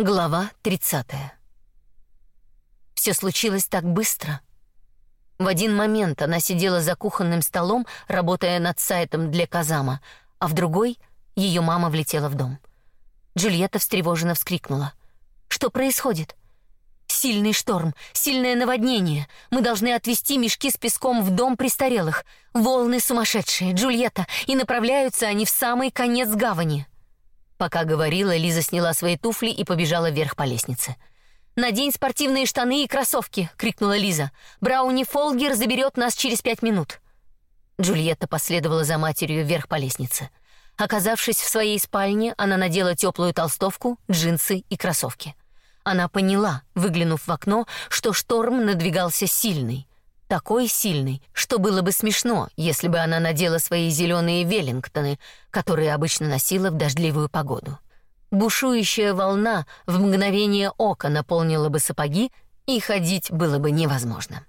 Глава 30. Все случилось так быстро. В один момент она сидела за кухонным столом, работая над сайтом для Казама, а в другой ее мама влетела в дом. Джульетта встревоженно вскрикнула: "Что происходит?" Сильный шторм, сильное наводнение. Мы должны отвезти мешки с песком в дом престарелых. Волны сумасшедшие, Джульетта, и направляются они в самый конец гавани. Пока говорила, Лиза сняла свои туфли и побежала вверх по лестнице. «Надень спортивные штаны и кроссовки!» — крикнула Лиза. «Брауни Фолгер заберет нас через пять минут!» Джульетта последовала за матерью вверх по лестнице. Оказавшись в своей спальне, она надела теплую толстовку, джинсы и кроссовки. Она поняла, выглянув в окно, что шторм надвигался сильный такой сильный, что было бы смешно, если бы она надела свои зеленые веллингтоны, которые обычно носила в дождливую погоду. Бушующая волна в мгновение ока наполнила бы сапоги, и ходить было бы невозможно.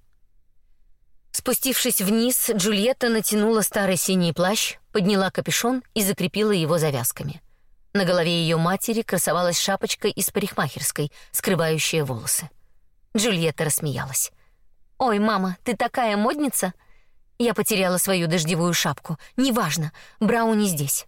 Спустившись вниз, Джульетта натянула старый синий плащ, подняла капюшон и закрепила его завязками. На голове ее матери красовалась шапочка из парикмахерской, скрывающая волосы. Джульетта рассмеялась. «Ой, мама, ты такая модница!» Я потеряла свою дождевую шапку. Неважно, Брауни здесь.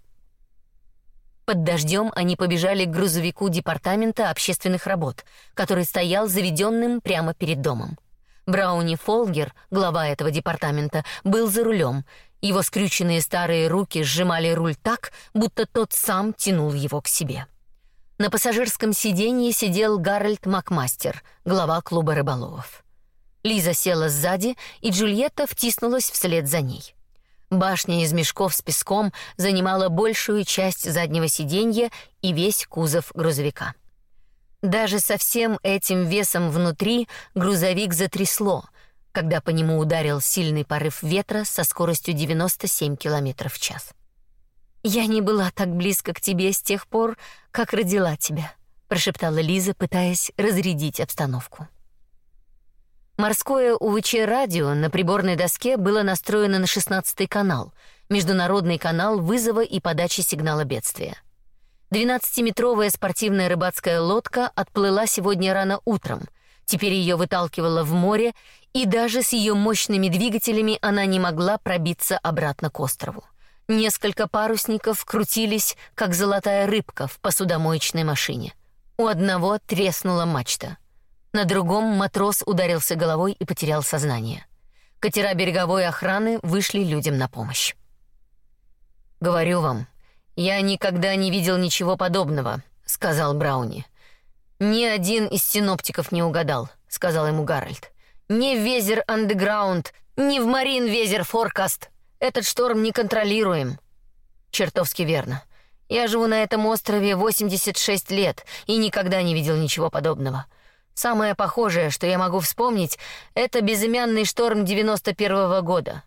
Под дождем они побежали к грузовику департамента общественных работ, который стоял заведенным прямо перед домом. Брауни Фолгер, глава этого департамента, был за рулем. Его скрюченные старые руки сжимали руль так, будто тот сам тянул его к себе. На пассажирском сиденье сидел Гарольд Макмастер, глава клуба рыболовов. Лиза села сзади, и Джульетта втиснулась вслед за ней. Башня из мешков с песком занимала большую часть заднего сиденья и весь кузов грузовика. Даже со всем этим весом внутри грузовик затрясло, когда по нему ударил сильный порыв ветра со скоростью 97 км в час. «Я не была так близко к тебе с тех пор, как родила тебя», прошептала Лиза, пытаясь разрядить обстановку. Морское УВЧ-радио на приборной доске было настроено на 16 канал, международный канал вызова и подачи сигнала бедствия. 12-метровая спортивная рыбацкая лодка отплыла сегодня рано утром. Теперь ее выталкивало в море, и даже с ее мощными двигателями она не могла пробиться обратно к острову. Несколько парусников крутились, как золотая рыбка в посудомоечной машине. У одного треснула мачта. На другом матрос ударился головой и потерял сознание. Катера береговой охраны вышли людям на помощь. Говорю вам, я никогда не видел ничего подобного, сказал Брауни. Ни один из синоптиков не угадал, сказал ему Гарольд. Ни в Везер Андеграунд, ни в Марин Везер Форкаст. Этот шторм не контролируем. Чертовски верно. Я живу на этом острове 86 лет и никогда не видел ничего подобного. Самое похожее, что я могу вспомнить, это безымянный шторм 91-го года.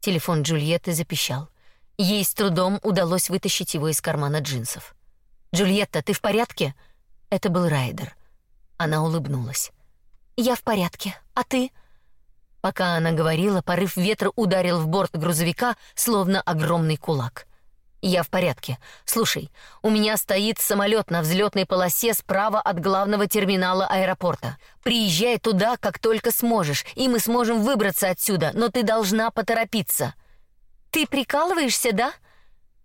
Телефон Джульетты запищал. Ей с трудом удалось вытащить его из кармана джинсов. Джульетта, ты в порядке? Это был Райдер. Она улыбнулась. Я в порядке. А ты? Пока она говорила, порыв ветра ударил в борт грузовика, словно огромный кулак. Я в порядке. Слушай, у меня стоит самолет на взлетной полосе справа от главного терминала аэропорта. Приезжай туда, как только сможешь, и мы сможем выбраться отсюда, но ты должна поторопиться. Ты прикалываешься, да?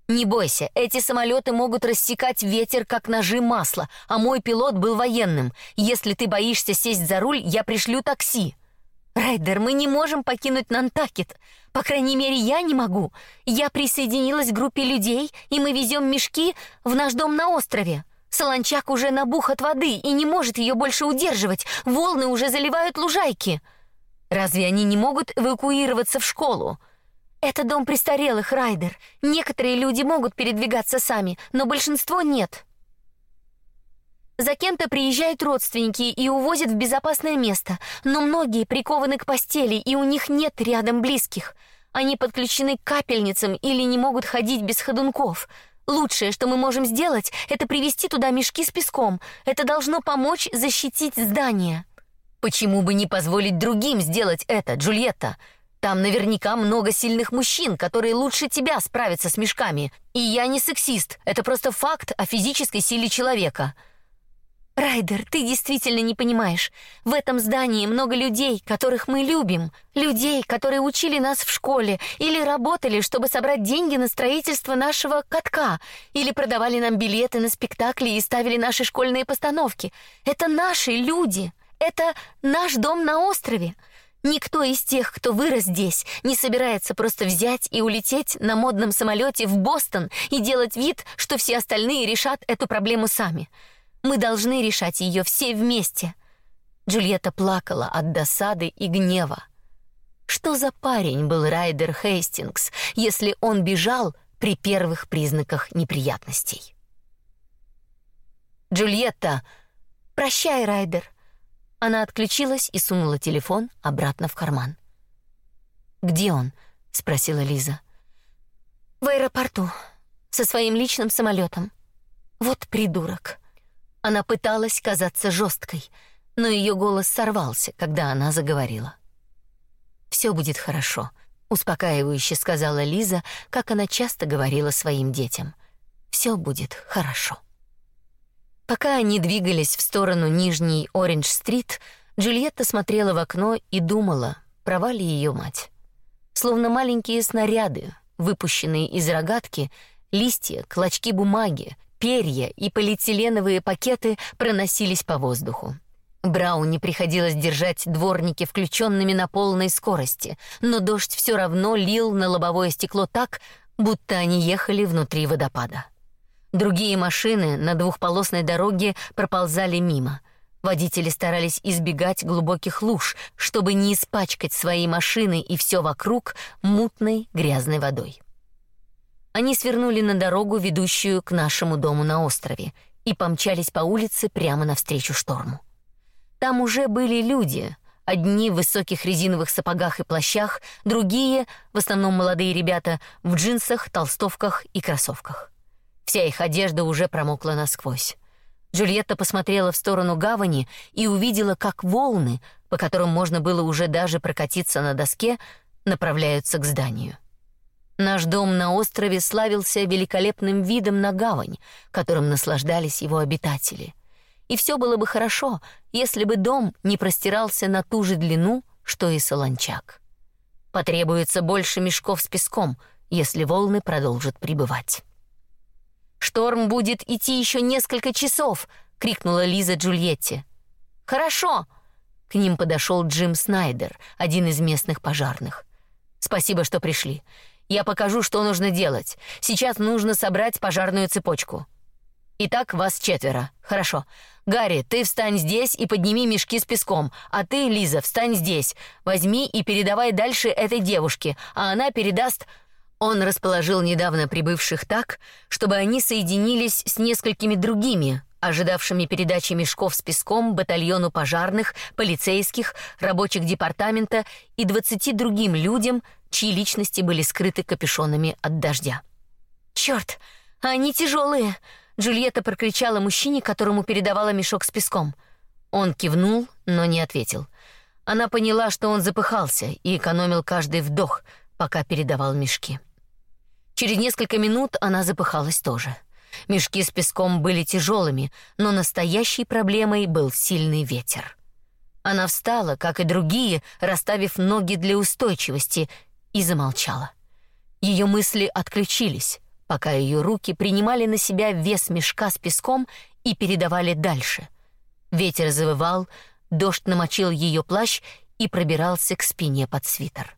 Не бойся, эти самолеты могут рассекать ветер как ножи масла, а мой пилот был военным. Если ты боишься сесть за руль, я пришлю такси. Райдер, мы не можем покинуть Нантакет. По крайней мере, я не могу. Я присоединилась к группе людей, и мы везем мешки в наш дом на острове. Солончак уже набух от воды и не может ее больше удерживать. Волны уже заливают лужайки. Разве они не могут эвакуироваться в школу? Это дом престарелых, Райдер. Некоторые люди могут передвигаться сами, но большинство нет. За кем-то приезжают родственники и увозят в безопасное место, но многие прикованы к постели, и у них нет рядом близких. Они подключены к капельницам или не могут ходить без ходунков. Лучшее, что мы можем сделать, это привезти туда мешки с песком. Это должно помочь защитить здание. Почему бы не позволить другим сделать это, Джульетта? Там наверняка много сильных мужчин, которые лучше тебя справятся с мешками. И я не сексист, это просто факт о физической силе человека. Райдер, ты действительно не понимаешь. В этом здании много людей, которых мы любим, людей, которые учили нас в школе или работали, чтобы собрать деньги на строительство нашего катка, или продавали нам билеты на спектакли и ставили наши школьные постановки. Это наши люди. Это наш дом на острове. Никто из тех, кто вырос здесь, не собирается просто взять и улететь на модном самолете в Бостон и делать вид, что все остальные решат эту проблему сами. Мы должны решать ее все вместе. Джульетта плакала от досады и гнева. Что за парень был Райдер Хейстингс, если он бежал при первых признаках неприятностей? Джульетта, прощай, Райдер. Она отключилась и сунула телефон обратно в карман. Где он? спросила Лиза. В аэропорту со своим личным самолетом. Вот придурок. Она пыталась казаться жесткой, но ее голос сорвался, когда она заговорила. Все будет хорошо, успокаивающе сказала Лиза, как она часто говорила своим детям. Все будет хорошо. Пока они двигались в сторону Нижней Ориндж-стрит, Джульетта смотрела в окно и думала, права ли ее мать. Словно маленькие снаряды, выпущенные из рогатки, листья, клочки бумаги, перья и полиэтиленовые пакеты проносились по воздуху. Брауни приходилось держать дворники включенными на полной скорости, но дождь все равно лил на лобовое стекло так, будто они ехали внутри водопада. Другие машины на двухполосной дороге проползали мимо. Водители старались избегать глубоких луж, чтобы не испачкать свои машины и все вокруг мутной грязной водой. Они свернули на дорогу, ведущую к нашему дому на острове, и помчались по улице прямо навстречу шторму. Там уже были люди, одни в высоких резиновых сапогах и плащах, другие, в основном молодые ребята, в джинсах, толстовках и кроссовках. Вся их одежда уже промокла насквозь. Джульетта посмотрела в сторону гавани и увидела, как волны, по которым можно было уже даже прокатиться на доске, направляются к зданию. Наш дом на острове славился великолепным видом на гавань, которым наслаждались его обитатели. И все было бы хорошо, если бы дом не простирался на ту же длину, что и солончак. Потребуется больше мешков с песком, если волны продолжат прибывать. Шторм будет идти еще несколько часов, крикнула Лиза Джульетте. Хорошо. К ним подошел Джим Снайдер, один из местных пожарных. Спасибо, что пришли. Я покажу, что нужно делать. Сейчас нужно собрать пожарную цепочку. Итак, вас четверо. Хорошо. Гарри, ты встань здесь и подними мешки с песком, а ты, Лиза, встань здесь. Возьми и передавай дальше этой девушке, а она передаст Он расположил недавно прибывших так, чтобы они соединились с несколькими другими, ожидавшими передачи мешков с песком батальону пожарных, полицейских, рабочих департамента и двадцати другим людям, чьи личности были скрыты капюшонами от дождя. Черт, они тяжелые! Джульетта прокричала мужчине, которому передавала мешок с песком. Он кивнул, но не ответил. Она поняла, что он запыхался и экономил каждый вдох, пока передавал мешки. Через несколько минут она запыхалась тоже. Мешки с песком были тяжелыми, но настоящей проблемой был сильный ветер. Она встала, как и другие, расставив ноги для устойчивости, и замолчала. Ее мысли отключились, пока ее руки принимали на себя вес мешка с песком и передавали дальше. Ветер завывал, дождь намочил ее плащ и пробирался к спине под свитер.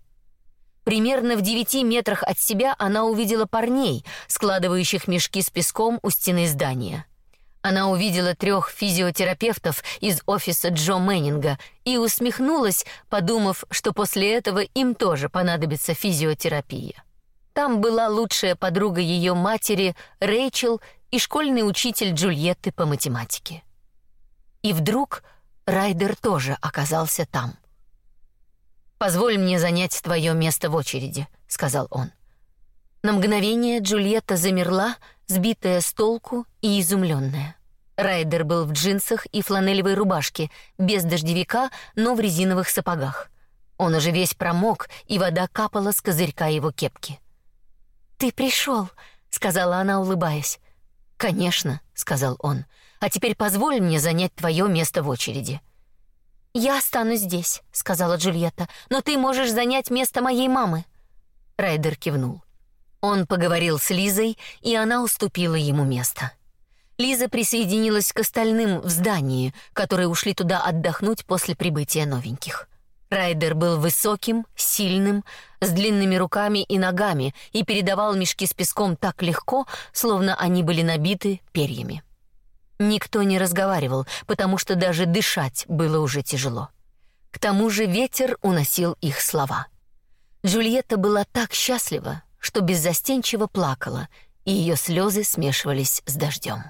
Примерно в девяти метрах от себя она увидела парней, складывающих мешки с песком у стены здания. Она увидела трех физиотерапевтов из офиса Джо Мэннинга и усмехнулась, подумав, что после этого им тоже понадобится физиотерапия. Там была лучшая подруга ее матери, Рэйчел, и школьный учитель Джульетты по математике. И вдруг Райдер тоже оказался там. Позволь мне занять твое место в очереди, сказал он. На мгновение Джульетта замерла, сбитая с толку и изумленная. Райдер был в джинсах и фланелевой рубашке, без дождевика, но в резиновых сапогах. Он уже весь промок, и вода капала с козырька его кепки. Ты пришел, сказала она, улыбаясь. Конечно, сказал он. А теперь позволь мне занять твое место в очереди». «Я останусь здесь», — сказала Джульетта, «но ты можешь занять место моей мамы». Райдер кивнул. Он поговорил с Лизой, и она уступила ему место. Лиза присоединилась к остальным в здании, которые ушли туда отдохнуть после прибытия новеньких. Райдер был высоким, сильным, с длинными руками и ногами и передавал мешки с песком так легко, словно они были набиты перьями. Никто не разговаривал, потому что даже дышать было уже тяжело. К тому же ветер уносил их слова. Джульетта была так счастлива, что беззастенчиво плакала, и ее слезы смешивались с дождем.